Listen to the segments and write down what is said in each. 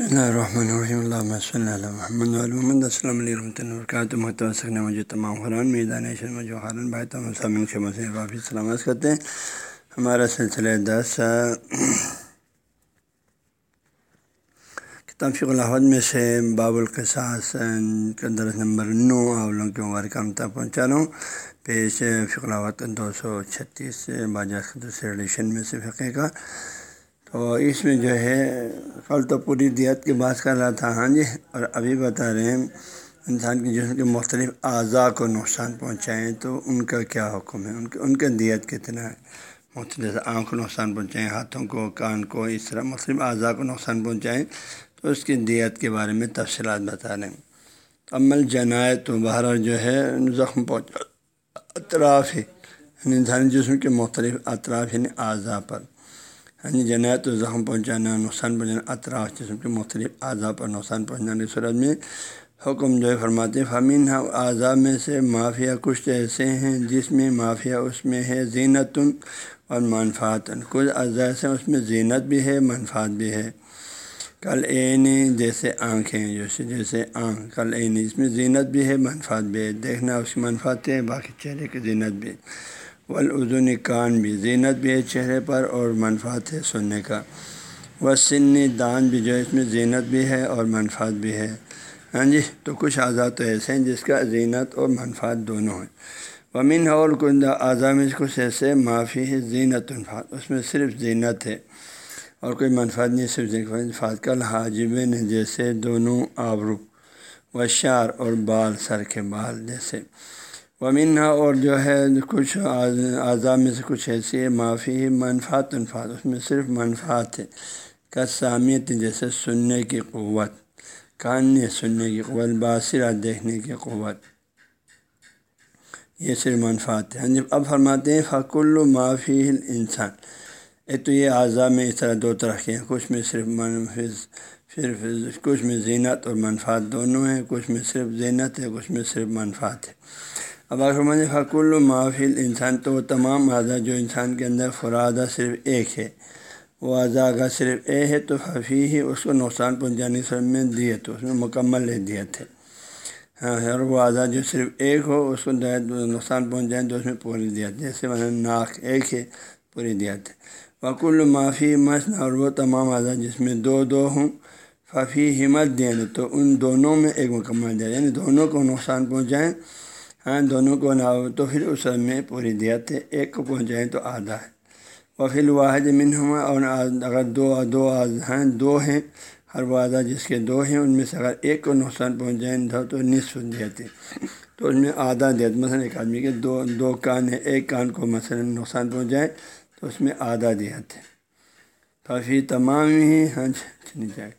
بسم اللہ الرحمن الرحیم اللہ صلی اللہ محمد محمد السلام علیہ رحمۃ اللہ وبرکاتہ متوسق نے مجھے تمام خران میدان جو خران بھائی تمام سامن کے مسئلہ کافی سلامت کرتے ہیں ہمارا سلسلہ دس کتاب فق الحمد میں سے باب القصاص کا درس نمبر نو اولوں کے مبارک ہم تک پہنچا رہا ہوں پیش فق الحمد دو سو چھتیس باجا دوسرے ایڈیشن میں سے فقے کا تو اس میں جو ہے، کل تو پوری دیت کی بات کر رہا تھا ہاں جی اور ابھی بتا رہے ہیں، انسان کے جسم کے مختلف اعضاء کو نقصان پہنچائیں تو ان کا کیا حکم ہے؟ ان کے ان کے دیت کتنا ہے؟ مختلف آنکھ کو نقصان پہنچائیں ہاتھوں کو، کان کو، اس طرح مختلف اعضاء کو نقصان پہنچائیں تو اس کی دیت کے بارے میں تفصیلات بتا رہے ہیں۔ عمل جنائے تو باہر جو ہے، زخم پہنچا اطراف ہے یعنی انسانی جسم کے مختلف اطراف یعنی اعضاء پر۔ ہاں جی جنایت و زخم پہنچانا، نقصان پہنچانا، اطراف جسم کے مختلف اعضاء پر نقصان پہنچانے کی صورت میں حکم جو ہے فرماتے فامین اعضاء میں سے مافیا کچھ ایسے ہیں جس میں مافیا اس میں ہے زینت اور منفاط کچھ اعضاء ایسے اس میں زینت بھی ہے منفاط بھی ہے۔ کل عین، جیسے آنکھیں جیسے جیسے آنکھ۔ کل عین، اس میں زینت بھی ہے منفاط بھی ہے۔ دیکھنا اس کی منفاط ہے، باقی چہرے کی زینت بھی۔ ولعزن کان بھی زینت بھی ہے چہرے پر اور منفاط ہے سننے کا۔ وہ سن دان بھی جو ہے اس میں زینت بھی ہے اور منفاط بھی ہے۔ ہاں جی تو کچھ اعضاء تو ایسے ہیں جس کا زینت اور منفاط دونوں ہیں۔ ومن اور کچھ اعضاء میں کچھ ایسے معافی ہے، زینت انفاط اس میں صرف زینت ہے اور کوئی منفاط نہیں، صرف انفاط کل حاجبین جیسے دونوں آبرو و شار اور بال، سر کے بال جیسے۔ ومنہ اور جو ہے کچھ اعضاء میں سے کچھ ایسی ہے معافی منفاط انفاط اس میں صرف منفاط ہے۔ کا سامیت جیسے سننے کی قوت، کان سننے کی قوت، باصرہ دیکھنے کی قوت۔ یہ صرف منفاط ہے۔ ہاں جب اب فرماتے ہیں فق معافی انسان ایک تو یہ اعضاء میں اس طرح دو طرح کے ہیں۔ کچھ میں صرف منفظ صرف کچھ میں زینت اور منفاط دونوں ہیں۔ کچھ میں صرف زینت ہے، کچھ میں صرف منفاط ہے۔ اب آخر فق المافل انسان تو وہ تمام اعضاء جو انسان کے اندر فرادہ صرف ایک ہے۔ وہ اعضاء اگر صرف اے ہے تو حفیع ہی اس کو نقصان پہنچانے سے میں دیت اس میں مکمل ہے دیت ہے ہاں اور وہ اعضاء جو صرف ایک ہو، اس کو نقصان پہنچائیں تو اس میں پوری دیت جیسے ناک ایک ہے، پوری دیت ہے وکل معافی مسن اور وہ تمام اعضاء جس میں دو دو ہوں ففی ہمت دیں تو ان دونوں میں ایک مکمل دیا۔ یعنی دونوں کو نقصان پہنچائیں ہاں دونوں کو نہ ہو تو پھر اس میں پوری دیت ہے ایک کو پہنچائیں تو آدھا ہے۔ وہ پھر واحد من ہوا اور اگر دو دو ہیں دو ہیں، ہر وہ آدھا جس کے دو ہیں، ان میں سے اگر ایک کو نقصان پہنچائیں تو نصف دیت ہے۔ تو اس میں آدھا دیت، مثلاً ایک آدمی کے دو دو کان ہے ایک کان کو مثلاً نقصان پہنچائے تو اس میں آدھا دیت ہے۔ کافی تمام ہی ہاں چنی جائے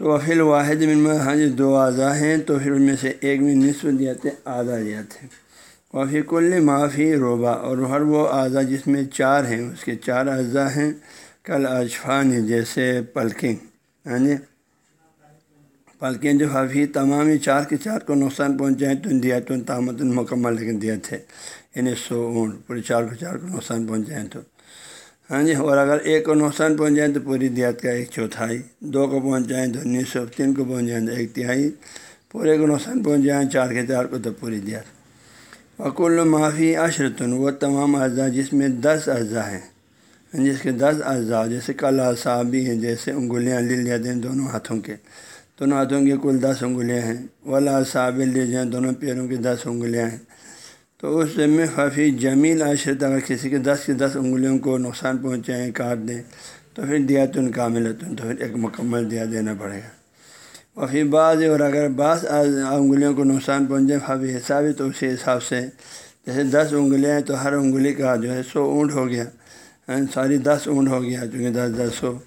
تو وفیل واحد میں ہاں جی دو اعضاء ہیں، تو پھر ان میں سے ایک میں نصف دیتے آدھا دیتے وفی کل معافی روبا اور ہر وہ اعضاء جس میں چار ہیں، اس کے چار اعضاء ہیں، کل اجفان جیسے پلکیں۔ ہاں جی پلکیں جو حفیع تمام ہی چار کے چار کو نقصان پہنچائیں تو دیت تامت مکمل لیکن دیت ہے یعنی سو اونٹ، پورے چار کو چار کو نقصان پہنچائیں تو۔ ہاں جی اور اگر ایک کو نقصان پہنچائیں تو پوری دیات کا ایک چوتھائی، دو کو پہنچائیں تو انیس سو، تین کو پہنچائیں تو ایک تہائی، پورے کو نقصان پہنچائیں چار کے چار کو تو پوری دیات وکل معافی عشرتن وہ تمام اعضاء جس میں دس اعضاء ہیں۔ ہاں جی، جس کے دس اعضاء، جیسے کل اعصابی ہیں، جیسے انگلیاں لے لیتے ہیں دونوں ہاتھوں کے۔ دونوں ہاتھوں کے کل دس انگلیاں ہیں۔ ولا صابل لے جائیں دونوں پیروں کی دس انگلیاں ہیں۔ تو اس میں خفی جمیل عشرت اگر کسی کے دس کے دس انگلیوں کو نقصان پہنچائیں، کاٹ دیں، تو پھر دیا تن کامل تو پھر ایک مکمل دیا دینا پڑے گا۔ اور پھر بعض اور اگر بعض انگلیوں کو نقصان پہنچائیں خفی حساب تو اسی حساب سے۔ جیسے دس انگلیاں ہیں تو ہر انگلی کا جو ہے سو اونٹ ہو گیا۔ ہاں، ساری دس اونٹ ہو گیا، چونکہ دس دس سو۔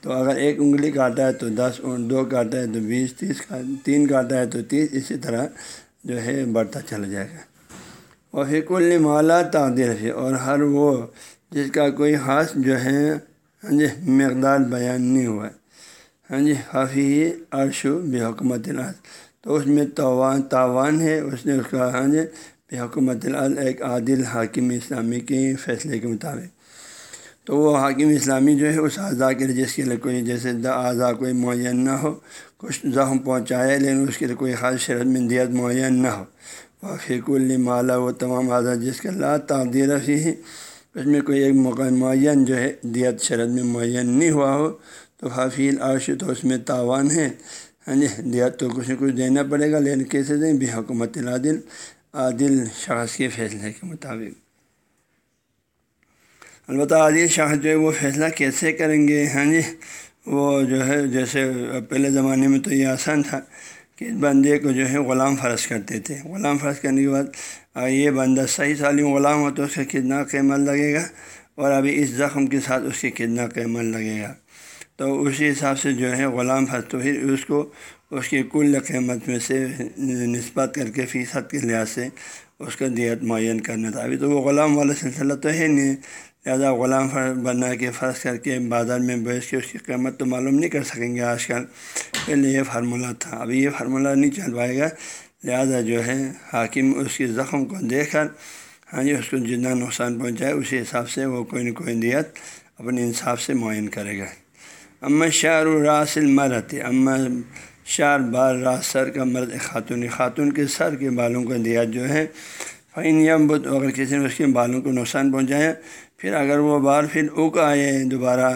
تو اگر ایک انگلی کاٹا ہے تو دس اونٹ دو کاٹا ہے تو بیس، تیس تین کاٹا ہے تو تیس، اسی طرح جو ہے بڑھتا چلا جائے گا۔ اور فیق المالا تعدیر ہے اور ہر وہ جس کا کوئی خاص جو ہے ہاں جی مقدار بیان نہیں ہوا۔ ہے ہاں جی حفیع عرش و بے حکمت العض تو اس میں توان تاوان ہے، اس نے اس کا ہاں جی بے حکمت العض ایک عادل حاکم اسلامی کے فیصلے کے مطابق۔ تو وہ حاکم اسلامی جو ہے، اس اعضاء کے لیے جس کے لیے کوئی، جیسے اعضاء کوئی معین نہ ہو، کچھ زخم پہنچایا لیکن اس کے لیے کوئی خاص شرط میں دیت معین نہ ہو۔ وفیق المالا وہ تمام اعضاء جس کے لا تعدیر رفیع ہے، اس میں کوئی ایک موقع معین جو ہے، دیت شرط میں معین نہیں ہوا ہو، تو حفیل عرش تو اس میں تاوان ہے۔ ہاں جی دیت تو کچھ نہ کچھ دینا پڑے گا، لیکن کیسے دیں؟ بھی حکومت العادل، عادل شخص کے فیصلے کے مطابق۔ البتہ عادل شخص جو ہے، وہ فیصلہ کیسے کریں گے؟ ہاں جی وہ جو ہے، جیسے پہلے زمانے میں تو یہ آسان تھا۔ کہ اس بندے کو جو ہے غلام فرض کرتے تھے۔ غلام فرض کرنے کے بعد یہ بندہ صحیح سالم غلام ہو تو اس کا کتنا قیمت لگے گا؟ اور ابھی اس زخم کے ساتھ اس کے کتنا قیمت لگے گا؟ تو اسی حساب سے جو ہے غلام فرض تو پھر اس کو اس کی کل قیمت میں سے نسبت کر کے فیصد کے لحاظ سے اس کا دیت معین کرنا تھا۔ ابھی تو وہ غلام والا سلسلہ تو ہے نہیں۔ لہٰذا غلام بنا کے فرض کر کے بازار میں بیچ کے اس کی قیمت تو معلوم نہیں کر سکیں گے آج کل۔ پہلے یہ فارمولہ تھا۔ ابھی یہ فارمولہ نہیں چل پائے گا۔ لہذا جو ہے، حاکم اس کی زخم کو دیکھ کر ہاں جی اس کو جتنا نقصان پہنچائے، اسی حساب سے وہ کوئی نہ کوئی دیت اپنے انصاف سے معین کرے گا۔ اما شعر و راسل مرت اما شعر بار راس سر کا مرد خاتون۔ خاتون کے سر کے بالوں کا دیات جو ہے فعین یم بدھ اگر کسی نے اس کے بالوں کو نقصان پہنچایا پھر اگر وہ بار پھر اگ آئے دوبارہ،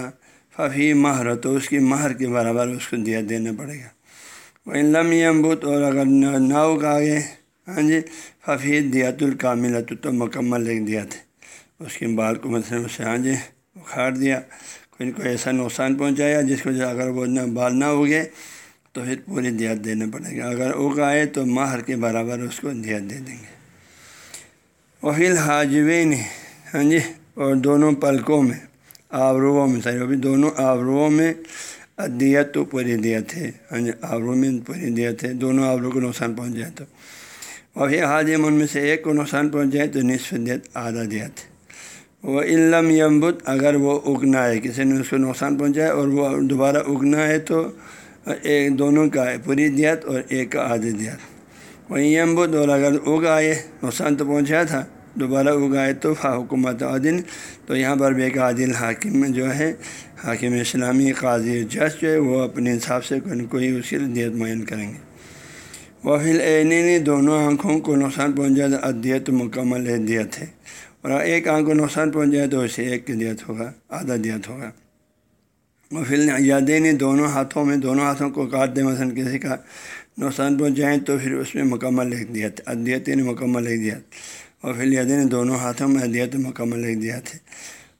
ففی مہر، تو اس کی مہر کے برابر اس کو دیا دینا پڑے گا۔ وہ لم یمبت اور اگر نہ اگ آئے ہاں جی ففی دیات الکامل تو مکمل ایک دیا تھے اس کے بال کو مثلاً اسے ہاں جی اکھاڑ دیا، کوئی کوئی ایسا نقصان پہنچایا جس کو اگر وہ نہ بال نہ اگے تو پھر پوری دیات دینا پڑے گا۔ اگر اگ آئے، تو مہر کے برابر اس کو دیات دے دیں گے۔ وہی حاجوین ہاں جی اور دونوں پلکوں میں، آبروؤں میں ساری بھی دونوں آبروؤں میں ادیت تو پوری دیت ہے۔ ہاں جی آبرو میں پوری دیت ہے، دونوں آبرو کو نقصان پہنچ جائے تو۔ وہی حاجم ان میں سے ایک کو نقصان پہنچ جائے تو نصف دیت، آدھا دیت۔ وہ علم یمبت اگر وہ اگنا ہے، کسی نے اس کو نقصان پہنچایا اور وہ دوبارہ اگنا ہے تو ایک دونوں کا ہے پوری دیت اور ایک کا آدھی دیت۔ وہی یمبد اور اگر اگ آئے، نقصان تو پہنچایا تھا دوبارہ اگائے تو فا حکومت عادل۔ تو یہاں پر بھی ایک عادل حاکم جو ہے، حاکم اسلامی قاضی جج جو ہے، وہ اپنے حساب سے کوئی نہ کوئی اس کی دیت معین کریں گے۔ وہ فی العین دونوں آنکھوں کو نقصان پہنچ جائے تو ادیت مکمل دیت ہے۔ اور ایک آنکھ کو نقصان پہنچ جائے تو اسے ایک دیت ہوگا، آدھا دیت ہوگا۔ وہ فی الدین دونوں ہاتھوں میں، دونوں ہاتھوں کو کاٹ دیں مثلاً کسی کا نقصان پہنچ جائیں تو پھر اس میں مکمل ایک دیت ادیت نے یعنی مکمل ایک دیت۔ اور پھر نے دونوں ہاتھوں میں ادیت مکمل ایک دیا تھے۔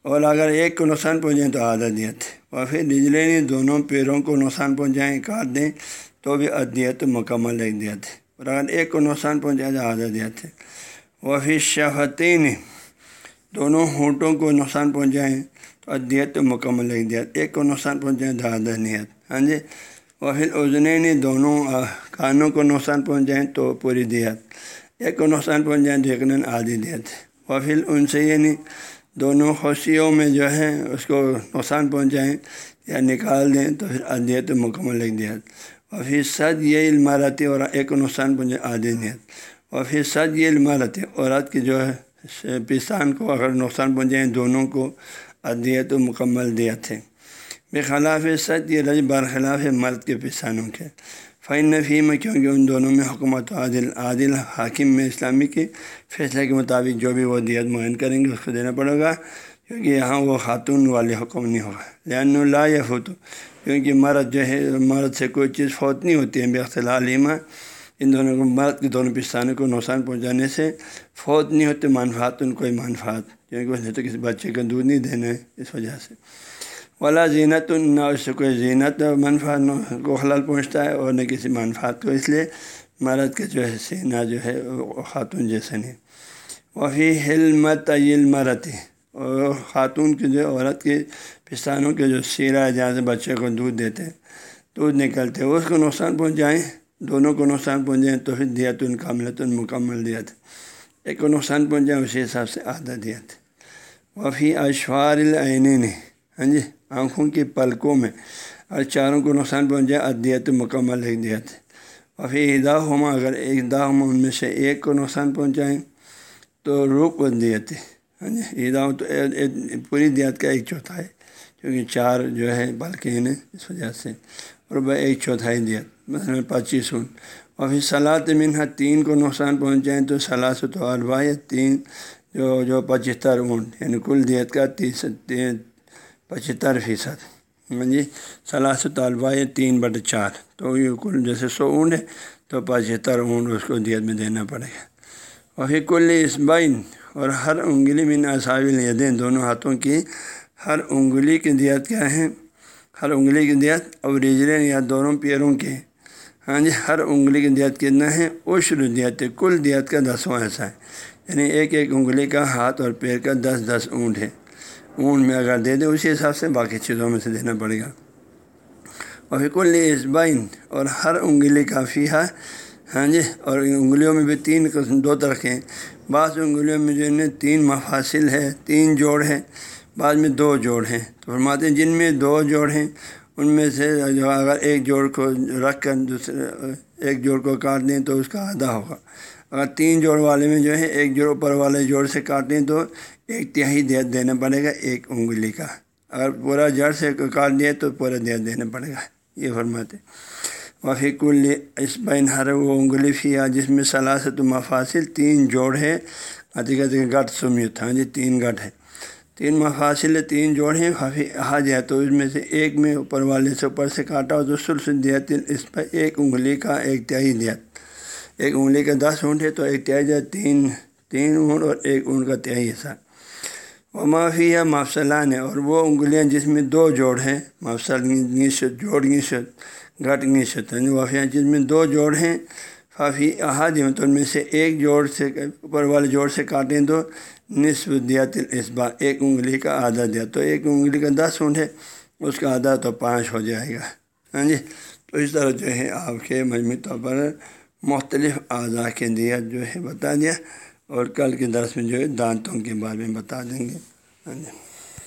اور اگر ایک کو نقصان پہنچائیں تو آدھا دیا تھے۔ اور پھر بجلی نے دونوں پیروں کو نقصان پہنچائیں، کاٹ دیں تو بھی ادیت مکمل ایک دیا تھے۔ اور اگر ایک کو نقصان پہنچائے تو آدھا دیا تھے۔ وہ پھر شہتین دونوں ہونٹوں کو نقصان پہنچائیں تو ادیت مکمل ایک دیا۔ ایک کو نقصان پہنچائیں تو آدھا نیت ہاں جی؟ وہ پھر اجنے نے دونوں کانوں کو نقصان پہنچائیں تو پوری دیت ایک کو نقصان پہنچ جائیں تو یقیناً آدھی دیت وہ پھر ان سے یہ نہیں، دونوں خوشیوں میں جو ہے اس کو نقصان پہنچائیں یا نکال دیں تو پھر ادیت مکمل ایک دیت اور پھر سد یہ عمارت اور ایک کو نقصان پہنچائے آدھی نیت اور پھر سد یہ عمارت عورت کی جو ہے پستان کو اگر نقصان پہنچائیں دونوں کو ادیت و مکمل دیت ہے بخلاف سد یہ رج برخلاف مرد کے پستانوں کے۔ فائن نفی میں کیونکہ ان دونوں میں حکومت عادل عادل حاکم میں اسلامی کے فیصلے کے مطابق جو بھی وہ دیت معین کریں گے، اس کو دینا پڑے گا، کیونکہ یہاں وہ خاتون والے حکم نہیں ہوگا۔ لہن اللہ یا فوتو کیونکہ مرد جو ہے، مرد سے کوئی چیز فوت نہیں ہوتی ہے، بے علیمہ ان دونوں کو، مرد کے دونوں پستانوں کو نقصان پہنچانے سے فوت نہیں ہوتے، منفعت، ان کوئی منفعت، کیونکہ اس نے تو کسی بچے کا دودھ نہیں دینا ہے، اس وجہ سے۔ ولا زینت نہ اس سے کوئی زینت منفا کو خلل پہنچتا ہے اور نہ کسی منفات کو، اس لیے مرد کے جو ہے سینہ جو ہے خاتون جیسے نہیں۔ وہی حلمت مرت اور خاتون کی جو عورت کے پستانوں کے جو سیرا ہے، جہاں سے بچے کو دودھ دیتے ہیں، دودھ نکلتے اس کو نقصان پہنچائیں، دونوں کو نقصان پہنچائیں، تو پھر دیت ان کاملت مکمل دیا تھا ایک کو نقصان پہنچائیں، اسی حساب سے آدھا دیا تھا وفی اشوار العین نے ہاں جی؟ آنکھوں کی پلکوں میں، اور چاروں کو نقصان پہنچائے، ادیت مکمل ایک دیت اور پھر ادا ہوما اگر ایک دا ہوما ان میں سے ایک کو نقصان پہنچائیں، تو روپ دیت ہاں جی تو پوری دیت کا ایک چوتھائی کیونکہ چار جو ہے بالکین اس وجہ سے۔ اور وہ ایک چوتھائی دیت مثلاً پچیس اون اور پھر صلاحت منہا، تین کو نقصان پہنچائیں تو سلاست و البا تین جو جو پچہتر اون یعنی کل دیت کا تیس پچہتر فیصد ہاں جی سلاست طالبہ تین بٹ چار۔ تو یہ کل جیسے سو اون ہے، تو پچہتر اون اس کو دیت میں دینا پڑے گا۔ اور پھر کل اسبائن اور ہر انگلی من اصابل یدیں دونوں ہاتھوں کی ہر انگلی کی دیت کیا ہے؟ ہر انگلی کی دیت اور رجلیں یا دونوں پیروں کے ہاں جی ہر انگلی کی دیت کتنا ہے؟ عشر دیت کل دیت کا دسواں ایسا ہے۔ یعنی ایک ایک انگلی کا ہاتھ اور پیر کا دس دس اونٹ ہے۔ اون میں اگر دے دے، اسی حساب سے باقی چیزوں میں سے دینا پڑے گا۔ اور پھر کل اسبائن اور ہر انگلی کافی ہے ہاں جی اور انگلیوں میں بھی تین قسم، دو طرح کے ہیں۔ بعض انگلیوں میں جو ہے تین مفاصل ہے، تین جوڑ ہے بعض میں دو جوڑ ہیں۔ تو فرماتے ہیں جن میں دو جوڑ ہیں ان میں سے جو اگر ایک جوڑ کو رکھ کر دوسرے، ایک جوڑ کو کاٹ دیں تو اس کا آدھا ہوگا۔ اگر تین جوڑ والے میں جو ہے ایک جوڑ اوپر والے جوڑ سے کاٹ دیں تو ایک تہائی دیت دینا پڑے گا ایک انگلی کا۔ اگر پورا جڑ سے کاٹ دیا تو پورا دیت دینا پڑے گا۔ یہ فرماتے وفی کل اس بین ہر وہ انگلی فیا جس میں سلاست مفاصل تین جوڑ ہے کہتے گٹ سمیت۔ ہاں جی تین گٹ ہے تین مفاصل تین جوڑ ہیں کافی آ جائے تو اس میں سے ایک میں اوپر والے سے اوپر سے کاٹا تو سلس دیت اس پر ایک انگلی کا ایک تہائی دیت ایک انگلی کا دس اونٹ ہے تو ایک تہائی دیت تین تین اونٹ اور ایک اونٹ کا تہائی حصہ۔ وہ معافی ہے مافصلان ہے۔ اور وہ انگلیاں جس میں دو جوڑ ہیں مافصل نیشت جوڑ نیشت گھٹ نیشت یعنی وافیہ جس میں دو جوڑ ہیں کافی احادی تو ان میں سے ایک جوڑ سے اوپر والے جوڑ سے کاٹیں تو نصف دیات الاسبا ایک انگلی کا آدھا دیا۔ تو ایک انگلی کا دس اونٹ ہے، اس کا آدھا تو پانچ ہو جائے گا۔ ہاں جی؟ تو اس طرح جو ہے آپ کے مجموعی طور پر مختلف اعضاء کے دیت جو ہے بتا دیا۔ اور کل کے درس میں جو ہے دانتوں کے بارے میں بتا دیں گے۔ ہاں جی؟